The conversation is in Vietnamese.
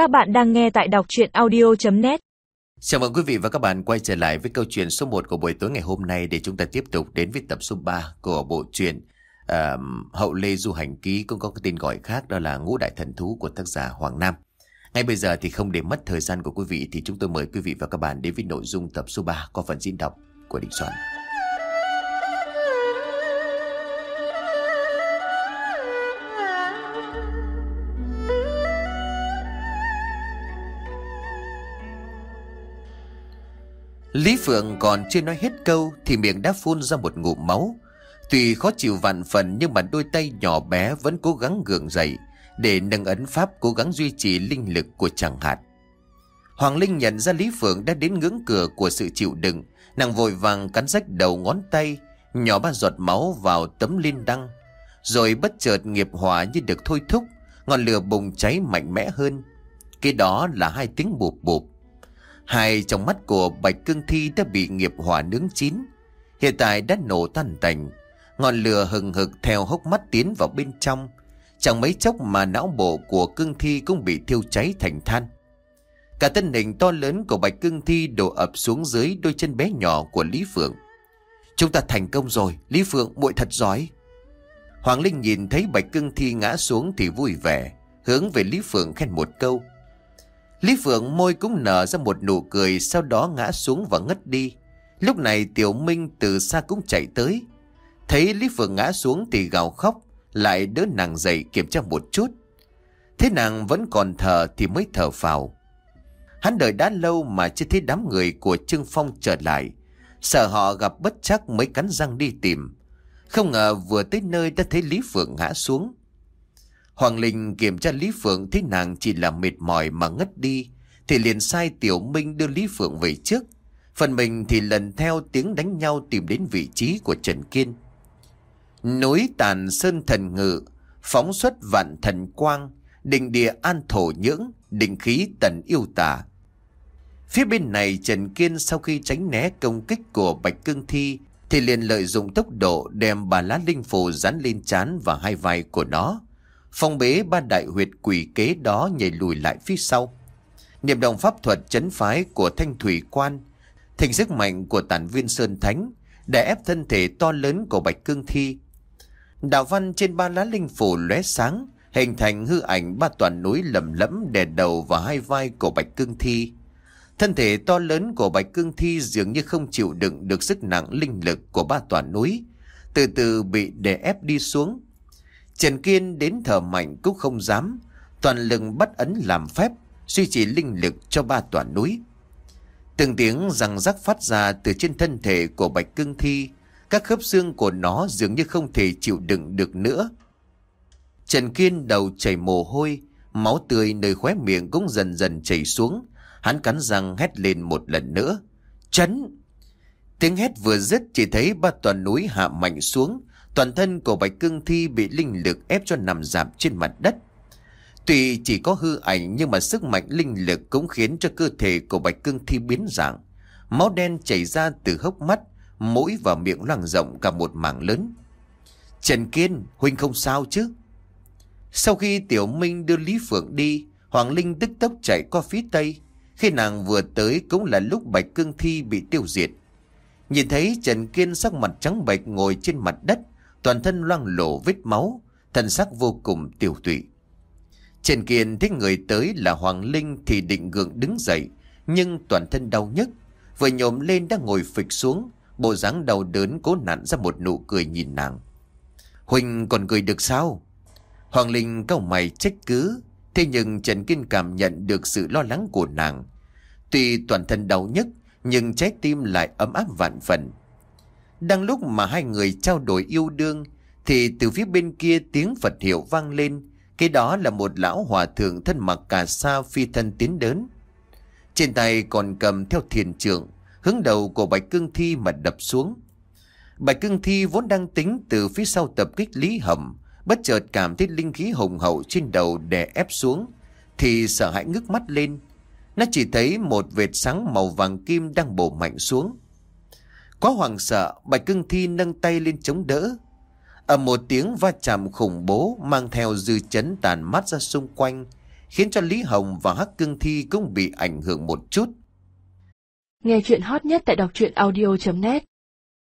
Các bạn đang nghe tại đọc chuyện audio.net Chào mừng quý vị và các bạn quay trở lại với câu chuyện số 1 của buổi tối ngày hôm nay để chúng ta tiếp tục đến với tập số 3 của bộ truyện uh, Hậu Lê Du Hành Ký cũng có cái tên gọi khác đó là Ngũ Đại Thần Thú của tác giả Hoàng Nam. Ngay bây giờ thì không để mất thời gian của quý vị thì chúng tôi mời quý vị và các bạn đến với nội dung tập số 3 có phần diễn đọc của Định Soạn. Lý Phượng còn chưa nói hết câu thì miệng đã phun ra một ngụm máu. Tuy khó chịu vạn phần nhưng mà đôi tay nhỏ bé vẫn cố gắng gượng dậy để nâng ấn pháp cố gắng duy trì linh lực của chàng hạt. Hoàng Linh nhận ra Lý Phượng đã đến ngưỡng cửa của sự chịu đựng, nàng vội vàng cắn rách đầu ngón tay, nhỏ ba giọt máu vào tấm linh đăng. Rồi bất chợt nghiệp hỏa như được thôi thúc, ngọn lửa bùng cháy mạnh mẽ hơn. Cái đó là hai tiếng bụp bụp. Hai trong mắt của Bạch Cương Thi đã bị nghiệp hỏa nướng chín. Hiện tại đã nổ tan tành. Ngọn lửa hừng hực theo hốc mắt tiến vào bên trong. Chẳng mấy chốc mà não bộ của Cương Thi cũng bị thiêu cháy thành than. Cả thân hình to lớn của Bạch Cương Thi đổ ập xuống dưới đôi chân bé nhỏ của Lý Phượng. Chúng ta thành công rồi, Lý Phượng muội thật giỏi. Hoàng Linh nhìn thấy Bạch Cương Thi ngã xuống thì vui vẻ, hướng về Lý Phượng khen một câu. Lý Phượng môi cũng nở ra một nụ cười sau đó ngã xuống và ngất đi. Lúc này Tiểu Minh từ xa cũng chạy tới. Thấy Lý Phượng ngã xuống thì gào khóc, lại đỡ nàng dậy kiểm tra một chút. Thế nàng vẫn còn thở thì mới thở phào. Hắn đợi đã lâu mà chưa thấy đám người của Trương Phong trở lại. Sợ họ gặp bất chắc mới cắn răng đi tìm. Không ngờ vừa tới nơi đã thấy Lý Phượng ngã xuống. Hoàng Linh kiểm tra Lý Phượng thấy nàng chỉ là mệt mỏi mà ngất đi, thì liền sai Tiểu Minh đưa Lý Phượng về trước. Phần mình thì lần theo tiếng đánh nhau tìm đến vị trí của Trần Kiên. Núi tàn sơn thần ngự, phóng xuất vạn thần quang, định địa an thổ nhưỡng, định khí tần yêu tả. Phía bên này Trần Kiên sau khi tránh né công kích của Bạch Cương Thi thì liền lợi dụng tốc độ đem bà lá linh phù dán lên chán và hai vai của nó. Phong bế ba đại huyệt quỷ kế đó nhảy lùi lại phía sau. Niệm đồng pháp thuật chấn phái của thanh thủy quan, thành sức mạnh của tản viên Sơn Thánh, đè ép thân thể to lớn của Bạch Cương Thi. Đạo văn trên ba lá linh phủ lóe sáng, hình thành hư ảnh ba toàn núi lầm lẫm đè đầu và hai vai của Bạch Cương Thi. Thân thể to lớn của Bạch Cương Thi dường như không chịu đựng được sức nặng linh lực của ba toàn núi, từ từ bị đè ép đi xuống. Trần Kiên đến thở mạnh cũng không dám, toàn lực bắt ấn làm phép, duy trì linh lực cho ba tòa núi. Từng tiếng răng rắc phát ra từ trên thân thể của Bạch Cương Thi, các khớp xương của nó dường như không thể chịu đựng được nữa. Trần Kiên đầu chảy mồ hôi, máu tươi nơi khóe miệng cũng dần dần chảy xuống, hắn cắn răng hét lên một lần nữa. Chấn! Tiếng hét vừa dứt chỉ thấy ba toàn núi hạ mạnh xuống, Toàn thân của Bạch Cương Thi bị linh lực ép cho nằm giảm trên mặt đất. Tuy chỉ có hư ảnh nhưng mà sức mạnh linh lực cũng khiến cho cơ thể của Bạch Cương Thi biến dạng. Máu đen chảy ra từ hốc mắt, mũi và miệng loang rộng cả một mảng lớn. Trần Kiên, Huynh không sao chứ? Sau khi Tiểu Minh đưa Lý Phượng đi, Hoàng Linh tức tốc chạy qua phía tây. Khi nàng vừa tới cũng là lúc Bạch Cương Thi bị tiêu diệt. Nhìn thấy Trần Kiên sắc mặt trắng bệch ngồi trên mặt đất, toàn thân loang lổ vết máu, thân sắc vô cùng tiểu tụy. Trần Kiên thấy người tới là Hoàng Linh thì định gượng đứng dậy, nhưng toàn thân đau nhức, vừa nhổm lên đã ngồi phịch xuống, bộ dáng đau đớn cố nặn ra một nụ cười nhìn nàng. Huỳnh còn cười được sao? Hoàng Linh cau mày trách cứ, thế nhưng Trần Kiên cảm nhận được sự lo lắng của nàng. Tuy toàn thân đau nhức, nhưng trái tim lại ấm áp vạn phần. Đang lúc mà hai người trao đổi yêu đương, Thì từ phía bên kia tiếng Phật hiệu vang lên. Cái đó là một lão hòa thượng thân mặc cà sa phi thân tiến đến. Trên tay còn cầm theo thiền trượng Hướng đầu của Bạch Cương Thi mà đập xuống. Bạch Cương Thi vốn đang tính từ phía sau tập kích Lý Hầm, Bất chợt cảm thấy linh khí hùng hậu trên đầu đè ép xuống, Thì sợ hãi ngước mắt lên. Nó chỉ thấy một vệt sáng màu vàng kim đang bổ mạnh xuống. Quá hoàng sợ, Bạch Cưng Thi nâng tay lên chống đỡ. Ở một tiếng va chạm khủng bố mang theo dư chấn tàn mát ra xung quanh, khiến cho Lý Hồng và Hắc Cương Thi cũng bị ảnh hưởng một chút. Nghe chuyện hot nhất tại đọc truyện audio.net